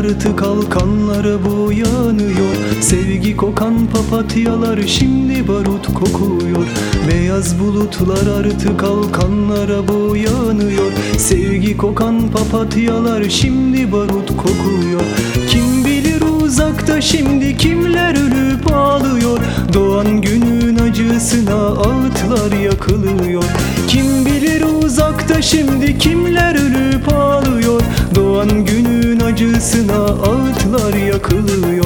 artık alkanlara boyanıyor Sevgi kokan papatyalar şimdi barut kokuyor. Beyaz bulutlar artık alkanlara boyanıyor Sevgi kokan papatyalar şimdi barut kokuyor. Kim bilir uzakta şimdi kimler ölüp ağlıyor. Doğan günün acısına ağıtlar yakılıyor. Kim bilir uzakta şimdi kimler ölüp ağlıyor. Doğan günün acısına ağıtlar yakılıyor.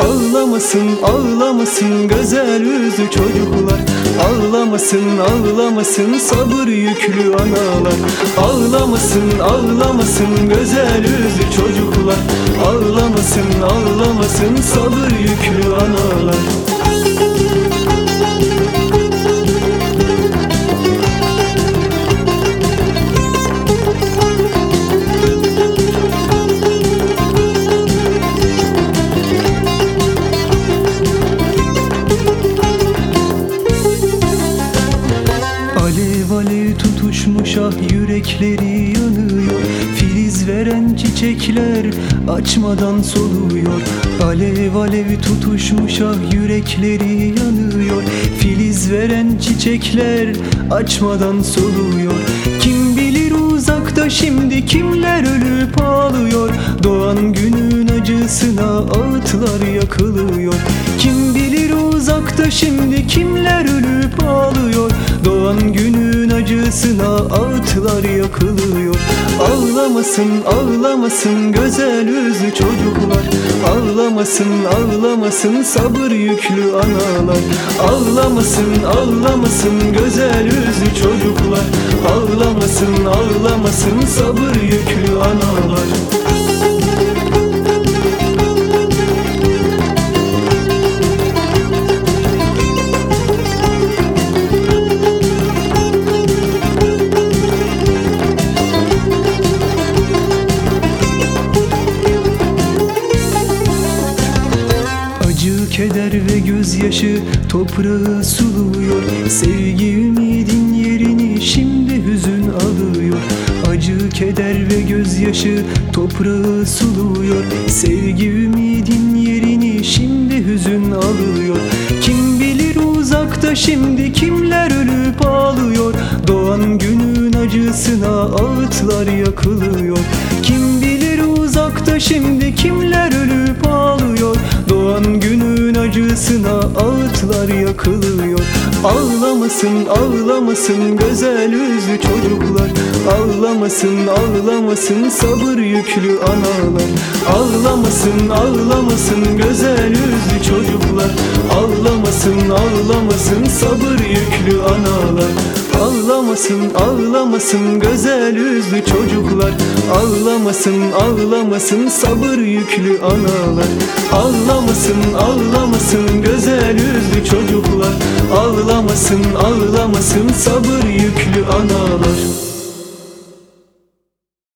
Ağlamasın ağlamasın güzel yüzlü çocuklar. Ağlamasın ağlamasın sabır yüklü analar. Ağlamasın ağlamasın güzel yüzlü çocuklar. Ağlamasın ağlamasın sabır yüklü analar tutuşmuş ah yürekleri yanıyor. Filiz veren çiçekler açmadan soluyor. Alev alev tutuşmuş ah yürekleri yanıyor. Filiz veren çiçekler açmadan soluyor. Kim bilir uzakta şimdi ağıtlar yakılıyor. Kim bilir uzakta şimdi kimler ölüp ağlıyor. Doğan günün acısına ağıtlar yakılıyor. Ağlamasın ağlamasın güzel yüzlü çocuklar. Ağlamasın ağlamasın sabır yüklü analar. Ağlamasın ağlamasın güzel yüzlü çocuklar. Ağlamasın ağlamasın sabır yüklü analar Keder ve gözyaşı toprağı suluyor. Sevgi ümidin yerini şimdi hüzün alıyor. Acı, keder ve gözyaşı toprağı suluyor. Sevgi ümidin yerini şimdi hüzün alıyor uzakta şimdi kimler ölüp ağlıyor? Doğan günün acısına ağıtlar yakılıyor. Kim bilir uzakta şimdi kimler ölüp ağlıyor? Doğan günün acısına ağıtlar yakılıyor. Ağlamasın ağlamasın güzel yüzlü çocuklar. Ağlamasın ağlamasın sabır yüklü analar. Ağlamasın ağlamasın güzel yüzlü çocuklar. Ağlamasın ağlamasın sabır yüklü analar. Ağlamasın ağlamasın güzel yüzlü çocuklar. Ağlamasın ağlamasın sabır yüklü analar. Ağlamasın ağlamasın güzel yüzlü çocuklar. Ağlamasın ağlamasın sabır yüklü analar